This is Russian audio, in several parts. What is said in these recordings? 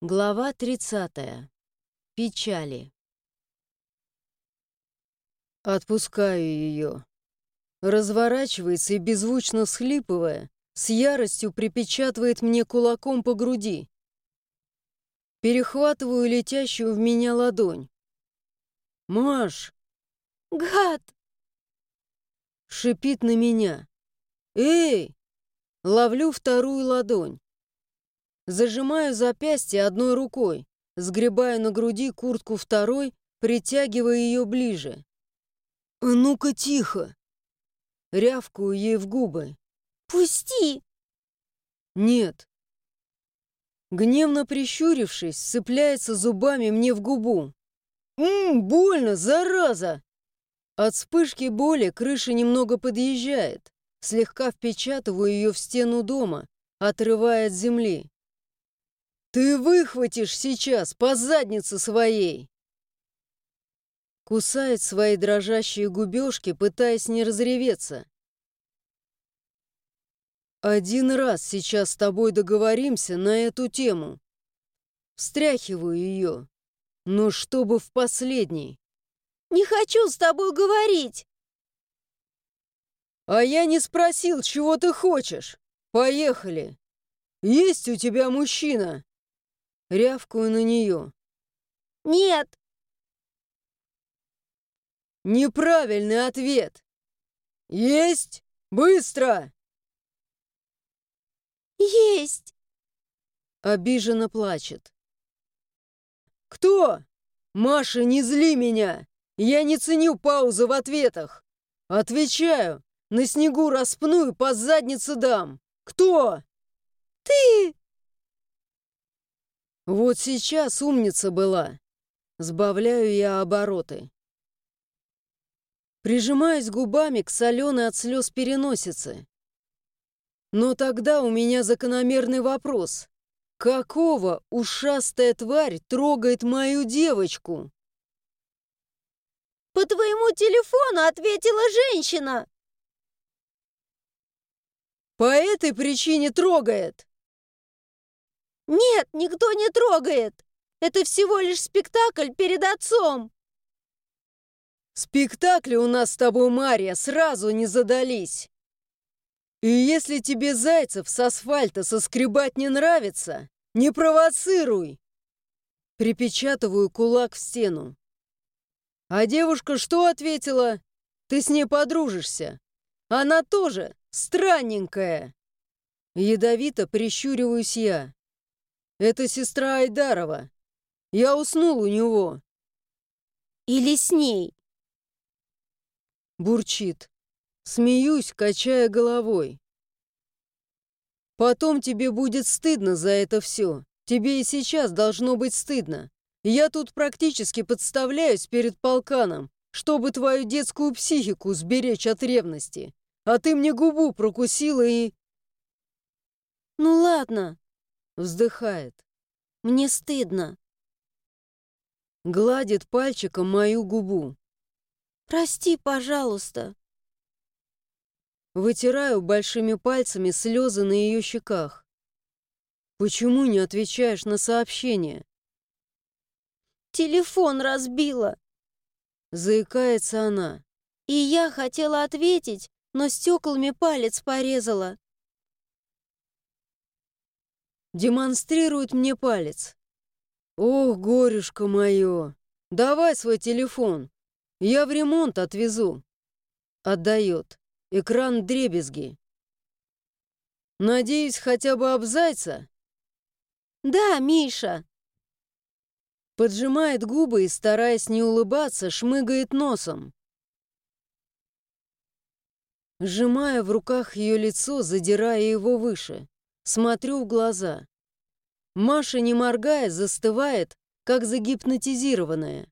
Глава 30. Печали. Отпускаю ее. Разворачивается и, беззвучно всхлипывая, с яростью припечатывает мне кулаком по груди. Перехватываю летящую в меня ладонь. «Маш!» «Гад!» Шипит на меня. «Эй!» Ловлю вторую ладонь. Зажимаю запястье одной рукой, сгребаю на груди куртку второй, притягивая ее ближе. «А ну-ка тихо!» Рявкую ей в губы. «Пусти!» «Нет». Гневно прищурившись, сцепляется зубами мне в губу. «Ммм, больно, зараза!» От вспышки боли крыша немного подъезжает. Слегка впечатываю ее в стену дома, отрывая от земли. «Ты выхватишь сейчас по заднице своей!» Кусает свои дрожащие губежки, пытаясь не разреветься. «Один раз сейчас с тобой договоримся на эту тему. Встряхиваю ее, но чтобы в последний». «Не хочу с тобой говорить!» «А я не спросил, чего ты хочешь. Поехали. Есть у тебя мужчина?» Рявкую на нее. «Нет!» Неправильный ответ. Есть? Быстро! Есть! Обиженно плачет. Кто? Маша, не зли меня! Я не ценю паузы в ответах. Отвечаю. На снегу распну и по заднице дам. Кто? Ты! Вот сейчас умница была. Сбавляю я обороты. Прижимаюсь губами к соленой от слез переносице. Но тогда у меня закономерный вопрос. Какого ушастая тварь трогает мою девочку? По твоему телефону ответила женщина. По этой причине трогает. «Нет, никто не трогает! Это всего лишь спектакль перед отцом!» «Спектакли у нас с тобой, Мария, сразу не задались!» «И если тебе зайцев с асфальта соскребать не нравится, не провоцируй!» Припечатываю кулак в стену. А девушка что ответила? Ты с ней подружишься. Она тоже странненькая. Ядовито прищуриваюсь я. Это сестра Айдарова. Я уснул у него. Или с ней. Бурчит. Смеюсь, качая головой. Потом тебе будет стыдно за это все. Тебе и сейчас должно быть стыдно. Я тут практически подставляюсь перед полканом, чтобы твою детскую психику сберечь от ревности. А ты мне губу прокусила и... Ну ладно, Вздыхает. Мне стыдно. Гладит пальчиком мою губу. Прости, пожалуйста. Вытираю большими пальцами слезы на ее щеках. Почему не отвечаешь на сообщение? Телефон разбила. Заикается она. И я хотела ответить, но стеклами палец порезала. Демонстрирует мне палец. «Ох, горюшка мое! Давай свой телефон, я в ремонт отвезу». Отдает. Экран дребезги. «Надеюсь, хотя бы об зайца?» «Да, Миша!» Поджимает губы и, стараясь не улыбаться, шмыгает носом. Сжимая в руках ее лицо, задирая его выше. Смотрю в глаза. Маша, не моргая, застывает, как загипнотизированная.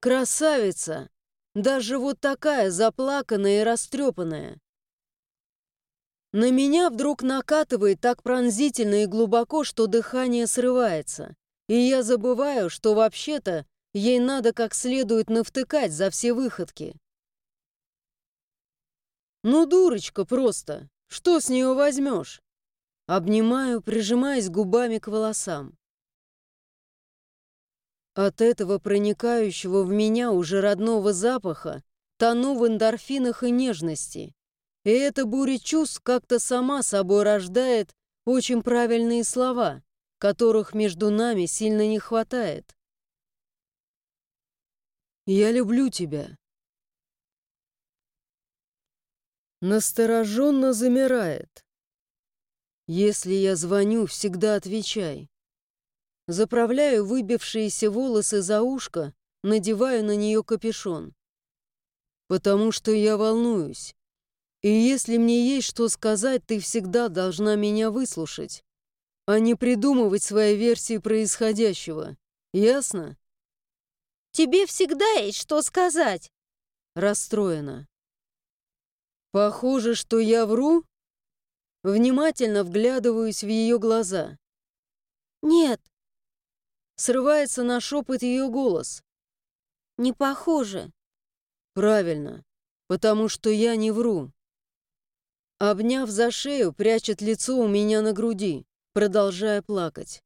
Красавица! Даже вот такая заплаканная и растрепанная. На меня вдруг накатывает так пронзительно и глубоко, что дыхание срывается. И я забываю, что вообще-то ей надо как следует навтыкать за все выходки. Ну, дурочка просто. Что с нее возьмешь? Обнимаю, прижимаясь губами к волосам. От этого проникающего в меня уже родного запаха тону в эндорфинах и нежности. И эта буря чувств как-то сама собой рождает очень правильные слова, которых между нами сильно не хватает. «Я люблю тебя». Настороженно замирает. Если я звоню, всегда отвечай. Заправляю выбившиеся волосы за ушко, надеваю на нее капюшон. Потому что я волнуюсь. И если мне есть что сказать, ты всегда должна меня выслушать, а не придумывать свои версии происходящего. Ясно? Тебе всегда есть что сказать. Расстроена. Похоже, что я вру? Внимательно вглядываюсь в ее глаза. Нет, Срывается на шепот ее голос. не похоже. Правильно, потому что я не вру. Обняв за шею, прячет лицо у меня на груди, продолжая плакать.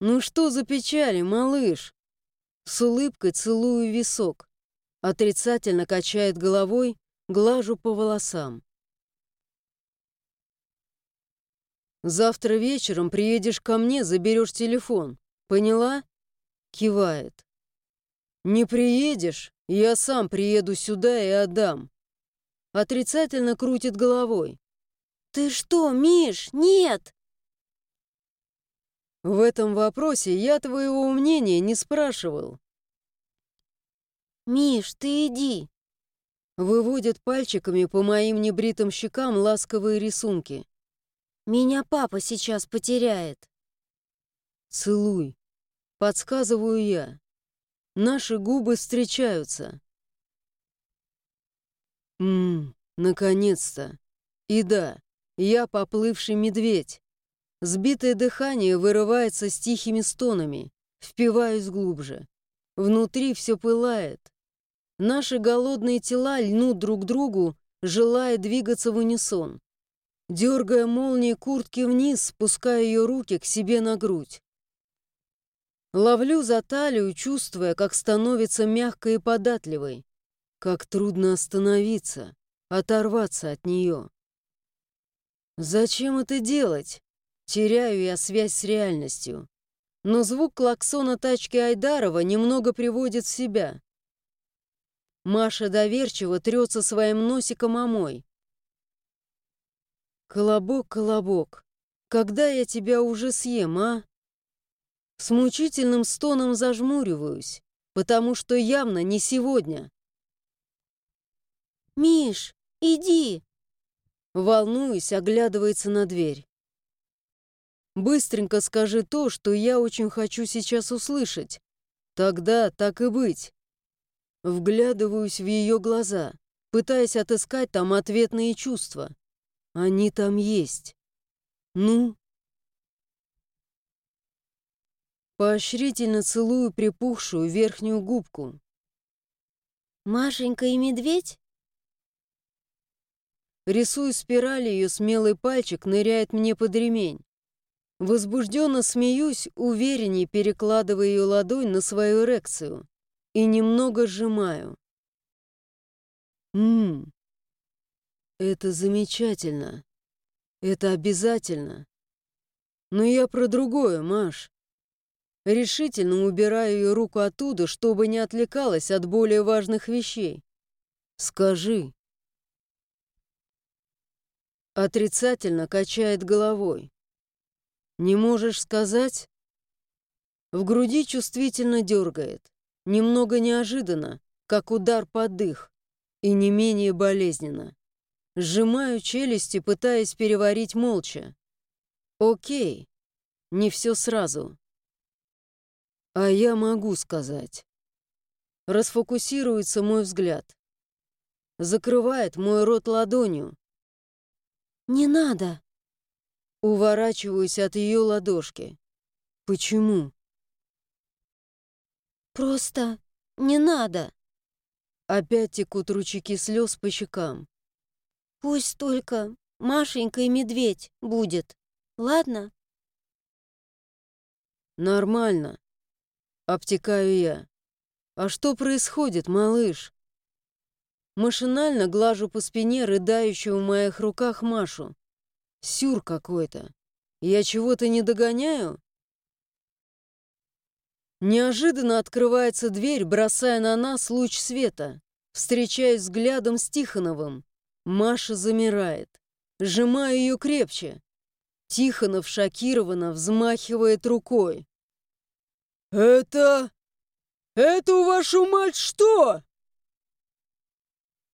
«Ну что за печали, малыш?» С улыбкой целую висок. Отрицательно качает головой, глажу по волосам. «Завтра вечером приедешь ко мне, заберешь телефон. Поняла?» Кивает. «Не приедешь? Я сам приеду сюда и отдам». Отрицательно крутит головой. Ты что, Миш? Нет! В этом вопросе я твоего мнения не спрашивал. Миш, ты иди. Выводит пальчиками по моим небритым щекам ласковые рисунки. Меня папа сейчас потеряет. Целуй. Подсказываю я. Наши губы встречаются. Ммм, наконец-то. И да, я поплывший медведь. Сбитое дыхание вырывается с тихими стонами. Впиваюсь глубже. Внутри все пылает. Наши голодные тела льнут друг к другу, желая двигаться в унисон. Дергая молнии куртки вниз, спуская ее руки к себе на грудь. Ловлю за талию, чувствуя, как становится мягкой и податливой. Как трудно остановиться, оторваться от нее. Зачем это делать? Теряю я связь с реальностью. Но звук клаксона тачки Айдарова немного приводит в себя. Маша доверчиво трется своим носиком о мой. «Колобок, колобок, когда я тебя уже съем, а?» С мучительным стоном зажмуриваюсь, потому что явно не сегодня. Миш, иди! Волнуюсь, оглядывается на дверь. Быстренько скажи то, что я очень хочу сейчас услышать. Тогда так и быть. Вглядываюсь в ее глаза, пытаясь отыскать там ответные чувства. Они там есть. Ну, Поощрительно целую припухшую верхнюю губку. Машенька и медведь? Рисую спираль, ее смелый пальчик ныряет мне под ремень. Возбужденно смеюсь, увереннее перекладывая ее ладонь на свою эрекцию и немного сжимаю. Ммм, это замечательно. Это обязательно. Но я про другое, Маш. Решительно убираю ее руку оттуда, чтобы не отвлекалась от более важных вещей. «Скажи». Отрицательно качает головой. «Не можешь сказать?» В груди чувствительно дергает. Немного неожиданно, как удар под дых, и не менее болезненно. Сжимаю челюсти, пытаясь переварить молча. «Окей, не все сразу». А я могу сказать. Расфокусируется мой взгляд. Закрывает мой рот ладонью. «Не надо!» Уворачиваюсь от ее ладошки. «Почему?» «Просто не надо!» Опять текут ручейки слез по щекам. «Пусть только Машенька и медведь будет, ладно?» «Нормально. Обтекаю я. «А что происходит, малыш?» Машинально глажу по спине рыдающую в моих руках Машу. Сюр какой-то. Я чего-то не догоняю? Неожиданно открывается дверь, бросая на нас луч света. Встречаюсь взглядом с Тихоновым. Маша замирает. Сжимаю ее крепче. Тихонов шокированно взмахивает рукой. «Это... это, вашу мать, что?»